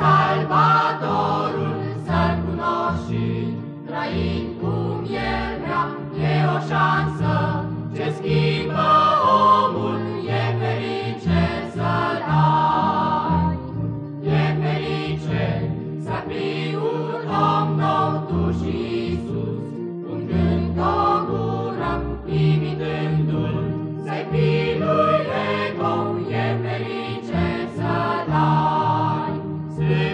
Salvatorul să-l cunoști, trăind cum el vrea, e o șansă.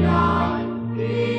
Yeah.